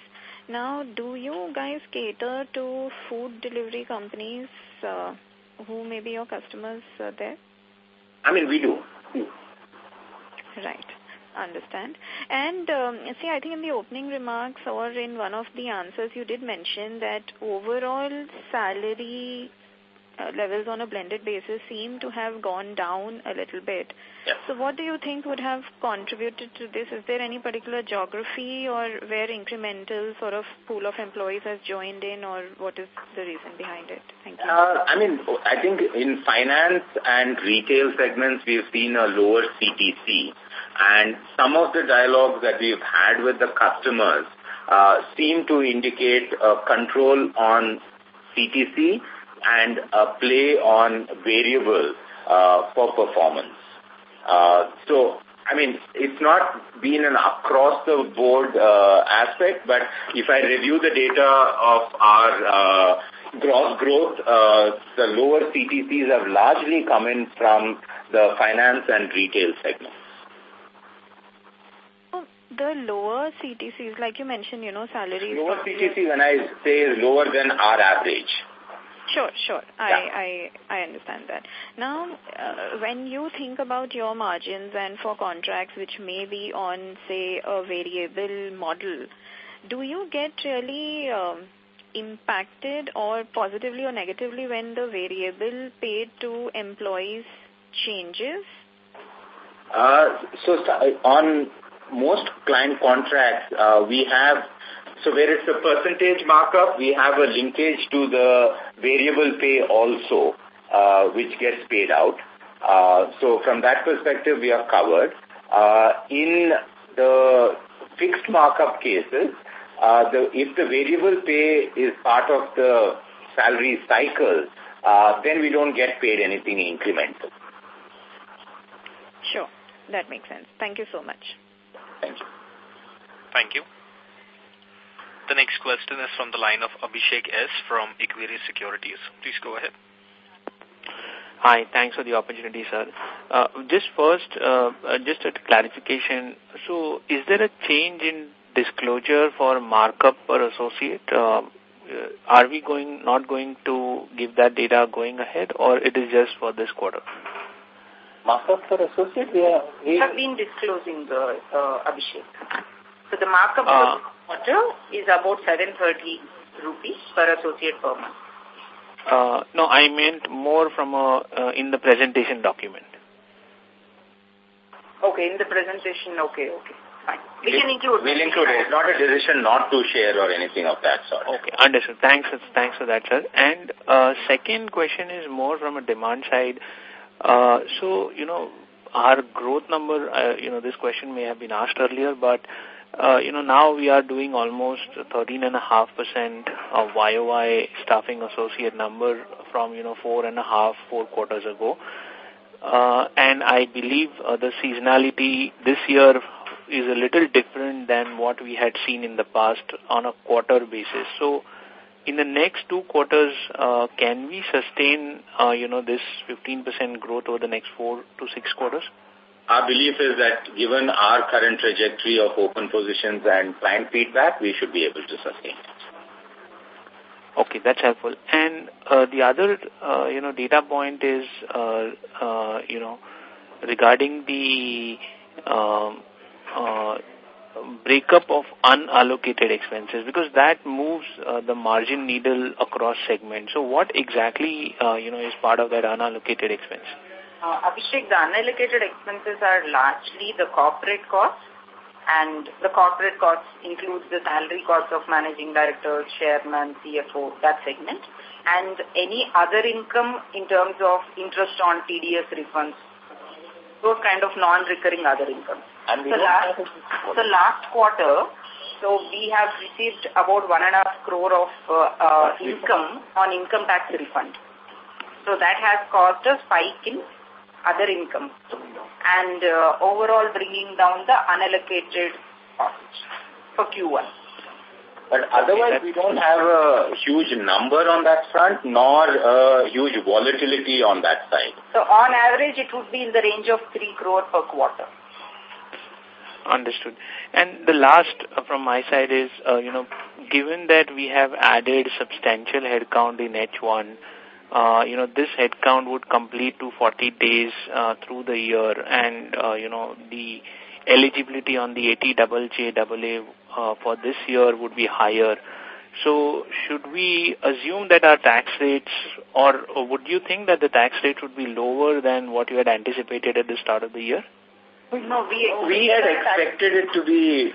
Now, do you guys cater to food delivery companies uh, who may be your customers uh, there? I mean, we do. Right. Understand. And um, see, I think in the opening remarks or in one of the answers you did mention that overall salary levels on a blended basis seem to have gone down a little bit. Yeah. So what do you think would have contributed to this? Is there any particular geography or where incremental sort of pool of employees has joined in or what is the reason behind it? Thank you. Uh, I mean, I think in finance and retail segments, we've seen a lower CTC. And some of the dialogues that we've had with the customers uh, seem to indicate a control on CTC and a play on variable uh, for performance. Uh, so, I mean, it's not been an across-the-board uh, aspect, but if I review the data of our uh, gross growth, uh, the lower CTCs have largely come in from the finance and retail segments. The lower CTCs, like you mentioned, you know, salaries... Lower CTC, when I say is lower than our average. Sure, sure. I, Yeah. I, I understand that. Now, uh, when you think about your margins and for contracts which may be on, say, a variable model, do you get really um, impacted or positively or negatively when the variable paid to employees changes? Uh, so on most client contracts, uh, we have, so where it's a percentage markup, we have a linkage to the variable pay also, uh, which gets paid out. Uh, so from that perspective, we are covered. Uh, in the fixed markup cases, uh, the, if the variable pay is part of the salary cycle, uh, then we don't get paid anything incremental. Sure. That makes sense. Thank you so much. Thank you. Thank you. The next question is from the line of Abhishek S. from Equirus Securities. Please go ahead. Hi, thanks for the opportunity, sir. Uh, just first, uh, uh, just a clarification. So, is there a change in disclosure for markup per associate? Uh, uh, are we going not going to give that data going ahead, or it is just for this quarter? Markup per associate, we, are, We have been disclosing the uh, Abhishek. So the markup Uh. For quarter is about 730 rupees per associate per month. Uh, no, I meant more from a, uh, in the presentation document. Okay, in the presentation, okay, okay, fine. We can include. We'll include it. It's not a decision not to share or anything of that sort. Okay, understood. Thanks, thanks for that, sir. And uh, second question is more from a demand side. Uh, so, you know, our growth number, uh, you know, this question may have been asked earlier, but, uh, you know, now we are doing almost 13.5% of YOY staffing associate number from, you know, four and a half, four quarters ago. Uh, and I believe uh, the seasonality this year is a little different than what we had seen in the past on a quarter basis. So, in the next two quarters, uh, can we sustain, uh, you know, this 15% growth over the next four to six quarters? Our belief is that given our current trajectory of open positions and client feedback, we should be able to sustain it. Okay, that's helpful. And uh, the other, uh, you know, data point is, uh, uh, you know, regarding the um, uh, breakup of unallocated expenses, because that moves uh, the margin needle across segments. So what exactly, uh, you know, is part of that unallocated expense? Uh, Abhishek, the unallocated expenses are largely the corporate costs and the corporate costs includes the salary costs of managing directors, chairman, CFO, that segment, and any other income in terms of interest on TDS refunds, those kind of non-recurring other income. And so last, so last quarter, so we have received about one and a half crore of uh, uh, income on income tax refund. So that has caused a spike in other income and uh, overall bringing down the unallocated costs for Q1. But otherwise, we don't have a huge number on that front, nor a huge volatility on that side. So on average, it would be in the range of 3 crore per quarter. Understood. And the last uh, from my side is, uh, you know, given that we have added substantial headcount in H1, uh, you know, this headcount would complete to 40 days uh, through the year and, uh, you know, the eligibility on the 80JJAA uh, for this year would be higher. So should we assume that our tax rates, or, or would you think that the tax rate would be lower than what you had anticipated at the start of the year? No, we, we had expected it to be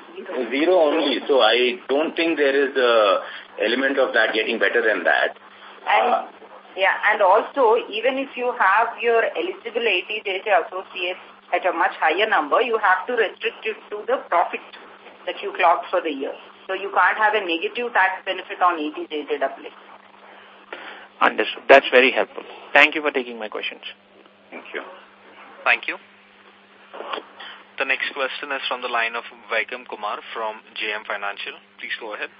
zero only, so I don't think there is a element of that getting better than that. And, uh, yeah, and also, even if you have your eligible 80JJ associates at a much higher number, you have to restrict it to the profit that you clocked for the year. So you can't have a negative tax benefit on 80JJAA. Understood. That's very helpful. Thank you for taking my questions. Thank you. Thank you. The next question is from the line of Vaikam Kumar from JM Financial. Please go ahead.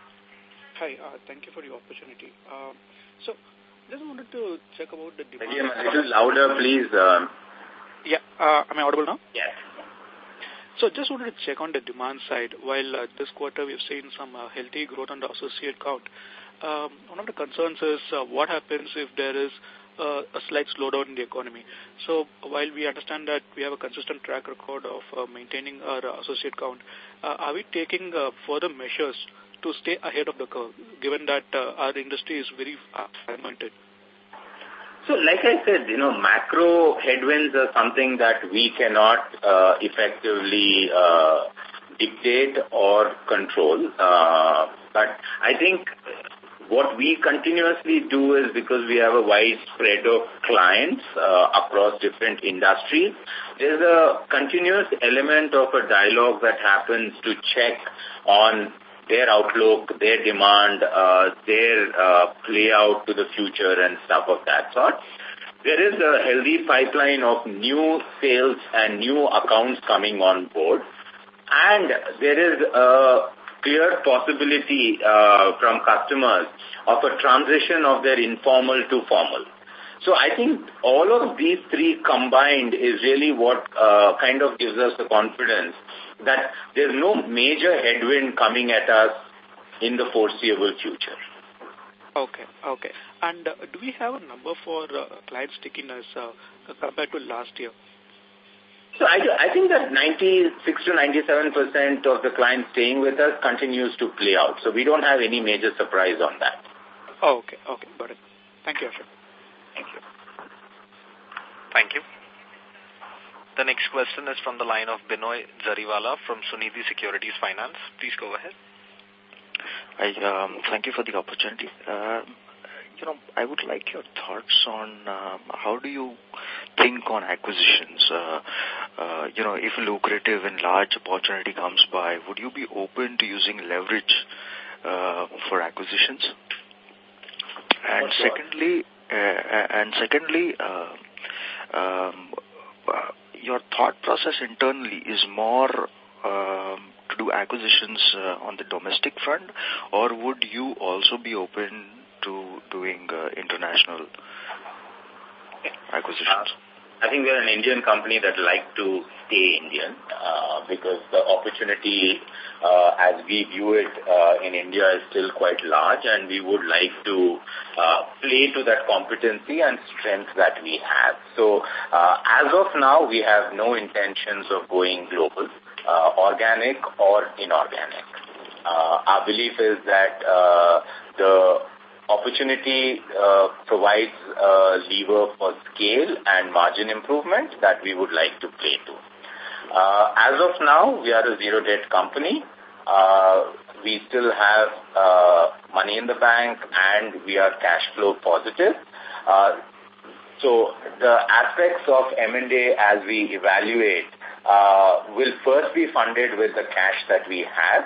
Hi, uh, thank you for the opportunity. Uh, so, just wanted to check about the demand. Again, a little louder, please. Uh, yeah, uh, am I audible now? Yes. So just wanted to check on the demand side. While uh, this quarter we've seen some uh, healthy growth on the associate count, um, one of the concerns is uh, what happens if there is uh, a slight slowdown in the economy. So while we understand that we have a consistent track record of uh, maintaining our associate count, uh, are we taking uh, further measures to stay ahead of the curve, given that uh, our industry is very fragmented? So like I said, you know, macro headwinds are something that we cannot uh, effectively uh, dictate or control. Uh, but I think what we continuously do is because we have a wide spread of clients uh, across different industries, there's a continuous element of a dialogue that happens to check on their outlook, their demand, uh, their uh, play out to the future and stuff of that sort. There is a healthy pipeline of new sales and new accounts coming on board. And there is a clear possibility uh, from customers of a transition of their informal to formal. So I think all of these three combined is really what uh, kind of gives us the confidence that there's no major headwind coming at us in the foreseeable future. Okay, okay. And uh, do we have a number for uh, client stickiness uh, compared to last year? So I, I think that 96 to 97% of the clients staying with us continues to play out. So we don't have any major surprise on that. Oh, okay, okay, got it. Thank you, Ashok. Thank you. Thank you. The next question is from the line of Binoy Zariwala from Sunidhi Securities Finance. Please go ahead. I um, thank you for the opportunity. Uh, you know, I would like your thoughts on um, how do you think on acquisitions? Uh, uh, you know, if a lucrative and large opportunity comes by, would you be open to using leverage uh, for acquisitions? And secondly, uh, and secondly, uh, um, uh, your thought process internally is more um, to do acquisitions uh, on the domestic front, or would you also be open to doing uh, international acquisitions? I think we're an Indian company that like to stay Indian uh, because the opportunity uh, as we view it uh, in India is still quite large and we would like to uh, play to that competency and strength that we have. So uh, as of now, we have no intentions of going global, uh, organic or inorganic. Uh, our belief is that uh, the opportunity uh, provides a lever for scale and margin improvement that we would like to play to. Uh, as of now, we are a zero-debt company. Uh, we still have uh, money in the bank and we are cash flow positive. Uh, so the aspects of M&A as we evaluate uh, will first be funded with the cash that we have.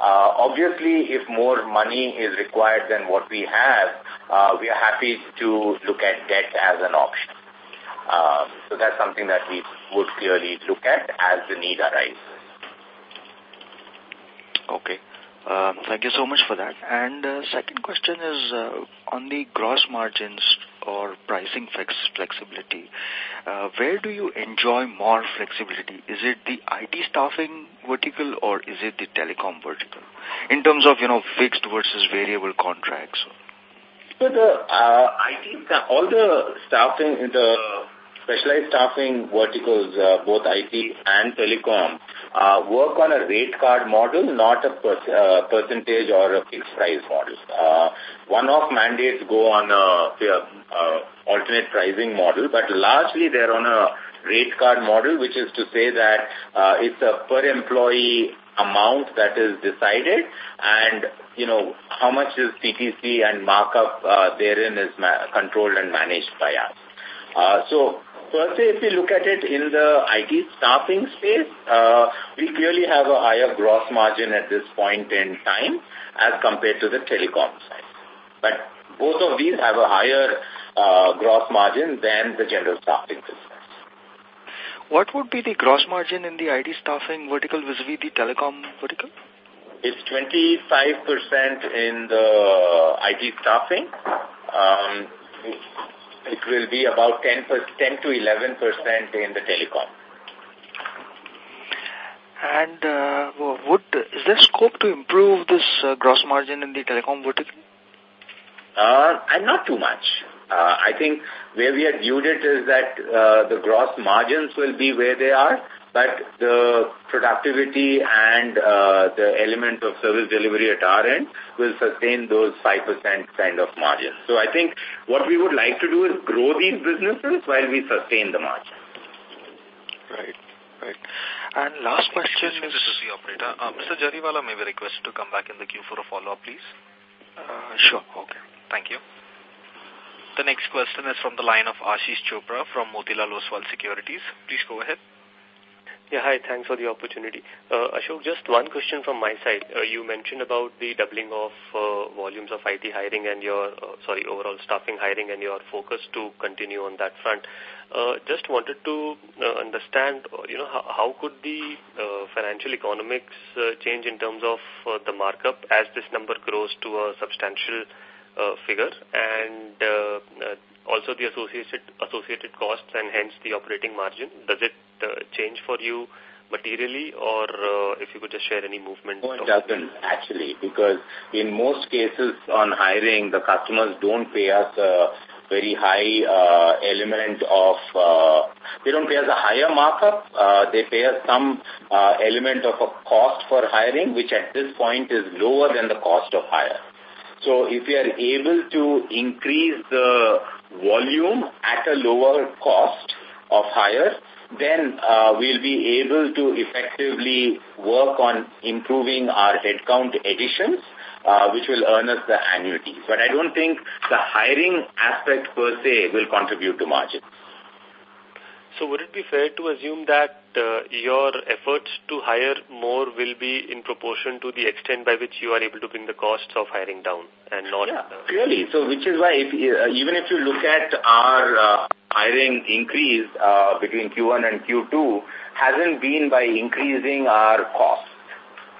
Uh, obviously, if more money is required than what we have, uh, we are happy to look at debt as an option. Uh, so that's something that we would clearly look at as the need arises. Okay. Uh, thank you so much for that. And uh, second question is uh, on the gross margins or pricing flex flexibility. Uh, where do you enjoy more flexibility? Is it the IT staffing vertical or is it the telecom vertical? In terms of, you know, fixed versus variable contracts. So the uh, IT, all the staffing, the specialized staffing verticals, uh, both IT and telecom, uh, work on a rate card model, not a per uh, percentage or a fixed price model. Uh, One-off mandates go on a alternate pricing model, but largely they're on a rate card model, which is to say that uh, it's a per employee amount that is decided and, you know, how much is CTC and markup uh, therein is controlled and managed by us. Uh, so, firstly, if we look at it in the IT staffing space, uh, we clearly have a higher gross margin at this point in time as compared to the telecom side. But both of these have a higher uh, gross margin than the general staffing business. What would be the gross margin in the IT staffing vertical vis-a-vis -vis the telecom vertical? It's 25% in the IT staffing. Um, will be about 10, 10 to 11% in the telecom. And uh, would is there scope to improve this uh, gross margin in the telecom vertical? Uh, and not too much. Uh, I think where we had viewed it is that uh, the gross margins will be where they are, but the productivity and uh, the element of service delivery at our end will sustain those 5% kind of margins. So I think what we would like to do is grow these businesses while we sustain the margin. Right, right. And last question is... This is the operator. Uh, Mr. Jariwala may be requested to come back in the queue for a follow-up, please. Uh, sure, okay. Thank you. The next question is from the line of Ashish Chopra from Motilal Oswal Securities. Please go ahead. Yeah, hi. Thanks for the opportunity. Uh, Ashok, just one question from my side. Uh, you mentioned about the doubling of uh, volumes of IT hiring and your, uh, sorry, overall staffing hiring and your focus to continue on that front. Uh, just wanted to uh, understand, you know, how, how could the financial economics change in terms of the markup as this number grows to a substantial figure and also the associated associated costs and hence the operating margin? Does it uh, change for you materially or uh, if you could just share any movement? No, it doesn't actually because in most cases on hiring, the customers don't pay us a very high uh, element of, uh, they don't pay us a higher markup, uh, they pay us some uh, element of a cost for hiring which at this point is lower than the cost of hire. So if we are able to increase the volume at a lower cost of hire, then uh, we'll be able to effectively work on improving our headcount additions, uh, which will earn us the annuity. But I don't think the hiring aspect per se will contribute to margins. So would it be fair to assume that uh, your efforts to hire more will be in proportion to the extent by which you are able to bring the costs of hiring down and not... Yeah, uh, clearly. So which is why if, uh, even if you look at our uh, hiring increase uh, between Q1 and Q2 hasn't been by increasing our costs.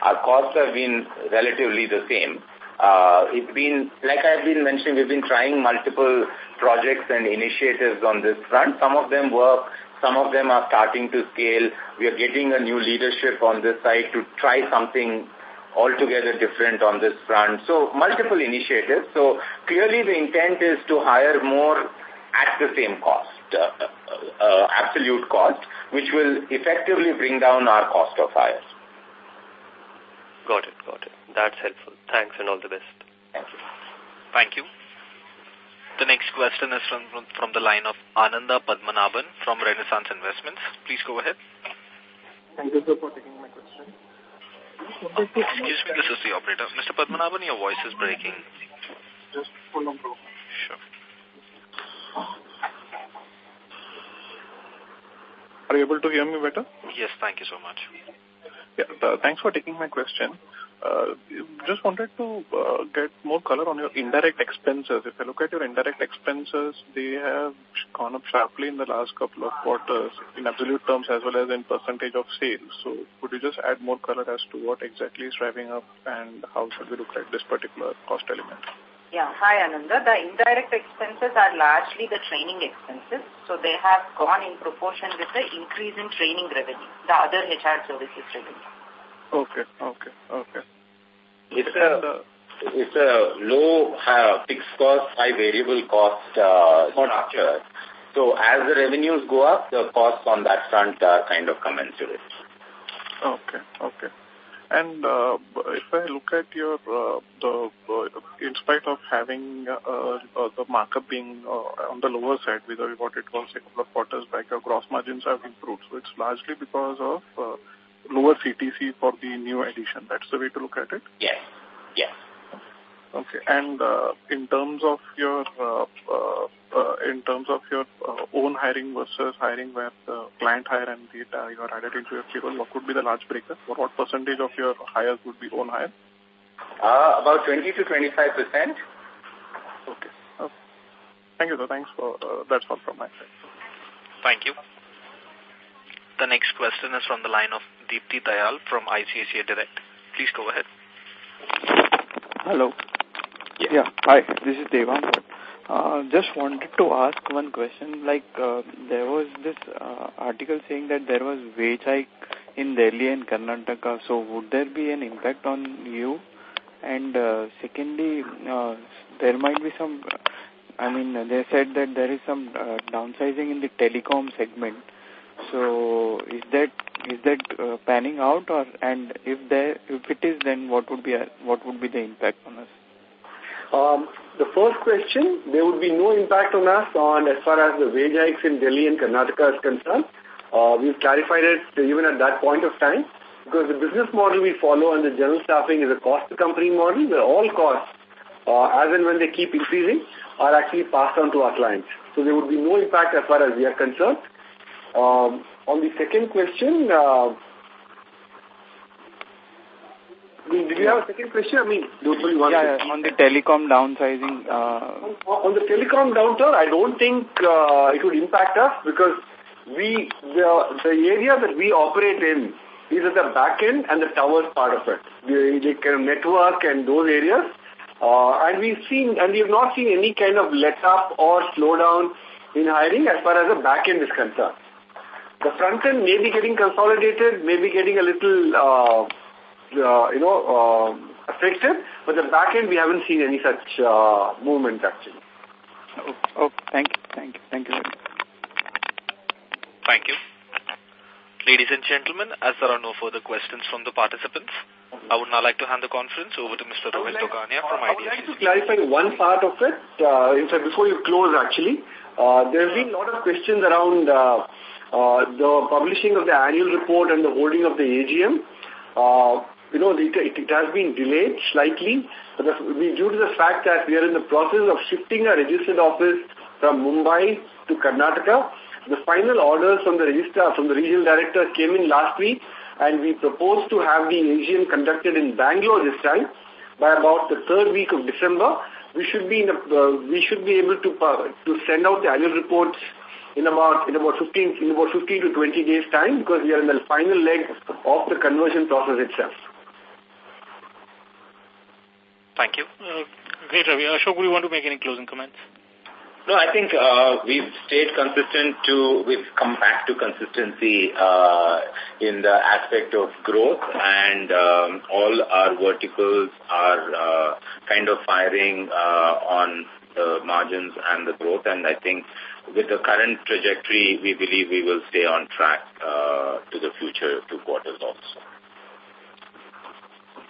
Our costs have been relatively the same. Uh, it's been, like I've been mentioning, we've been trying multiple projects and initiatives on this front. Some of them work, some of them are starting to scale. We are getting a new leadership on this side to try something altogether different on this front. So multiple initiatives. So clearly the intent is to hire more at the same cost, uh, uh, absolute cost, which will effectively bring down our cost of hire. Got it, got it. That's helpful. Thanks and all the best. Thank you. Thank you. The next question is from, from, from the line of Ananda Padmanabhan from Renaissance Investments. Please go ahead. Thank you for taking my question. Excuse me, this is the operator. Mr. Padmanabhan, your voice is breaking. Just hold on, bro. Sure. Are you able to hear me better? Yes, thank you so much. Yeah, uh, thanks for taking my question. Uh, just wanted to uh, get more color on your indirect expenses. If I look at your indirect expenses, they have gone up sharply in the last couple of quarters in absolute terms as well as in percentage of sales. So could you just add more color as to what exactly is driving up and how should we look at this particular cost element? Yeah, hi Ananda. The indirect expenses are largely the training expenses. So they have gone in proportion with the increase in training revenue, the other HR services revenue. Okay, okay, okay. It's a, it's a low uh, fixed cost, high variable cost uh, structure. So as the revenues go up, the costs on that front are kind of commensurate. Okay, okay. And uh, if I look at your, uh, the uh, in spite of having uh, uh, the markup being uh, on the lower side with what it was a couple of quarters back, your gross margins have improved. So it's largely because of uh, lower CTC for the new edition. That's the way to look at it? Yes, yes. Okay. And uh, in terms of your uh, uh, uh, in terms of your uh, own hiring versus hiring where the client hire and the uh, you are added into your payroll, what would be the large breaker? Or what percentage of your hires would be own hire? Uh, about 20 to 25 percent. Okay. okay. Thank you, sir. Thanks for uh, that's all from my side. Thank you. The next question is from the line of Deepthi Dayal from ICICI Direct. Please go ahead. Hello. Yeah. yeah. Hi, this is Devan. Uh, just wanted to ask one question. Like, uh, there was this uh, article saying that there was wage hike in Delhi and Karnataka. So, would there be an impact on you? And uh, secondly, uh, there might be some, I mean, they said that there is some uh, downsizing in the telecom segment. So, is that is that uh, panning out, or and if there if it is, then what would be a, what would be the impact on us? Um, the first question, there would be no impact on us on as far as the wage hikes in Delhi and Karnataka is concerned. Uh, we've clarified it even at that point of time because the business model we follow and the general staffing is a cost to company model where all costs, uh, as and when they keep increasing, are actually passed on to our clients. So there would be no impact as far as we are concerned. Um, on the second question, uh, did you have a second question? I mean, one yeah, yeah, on the telecom downsizing. Uh... On, on the telecom downturn, I don't think uh, it would impact us because we the the area that we operate in is at the back end and the towers part of it, the, the kind of network and those areas. Uh, and we've seen, and we have not seen any kind of let up or slowdown in hiring as far as the back end is concerned. The front end may be getting consolidated, may be getting a little uh, uh, you know, uh, affected, but the back end we haven't seen any such uh, movement actually. Oh, oh, thank you, thank you, thank you very much. Thank you. Ladies and gentlemen, as there are no further questions from the participants, I would now like to hand the conference over to Mr. Rohit like, Tokania from IDFC. I would like to clarify one part of it, uh, in fact, before you close actually. Uh, there have been a lot of questions around uh, the publishing of the annual report and the holding of the AGM. Uh, you know, it, it, has been delayed slightly but due to the fact that we are in the process of shifting our registered office from Mumbai to Karnataka. The final orders from the registrar, from the regional director came in last week and we propose to have the AGM conducted in Bangalore this time by about the third week of December. We should be in a, uh, we should be able to uh, to send out the annual reports in about in about 15 in about 15 to 20 days time because we are in the final leg of the conversion process itself. Thank you. Uh, great, Ravi. Ashok, would you want to make any closing comments? No, I think uh, we've stayed consistent to, we've come back to consistency uh, in the aspect of growth and um, all our verticals are uh, kind of firing uh, on the margins and the growth and I think with the current trajectory, we believe we will stay on track uh, to the future two quarters also.